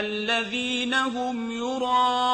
الَّذِينَ هُمْ يُرَاءُونَ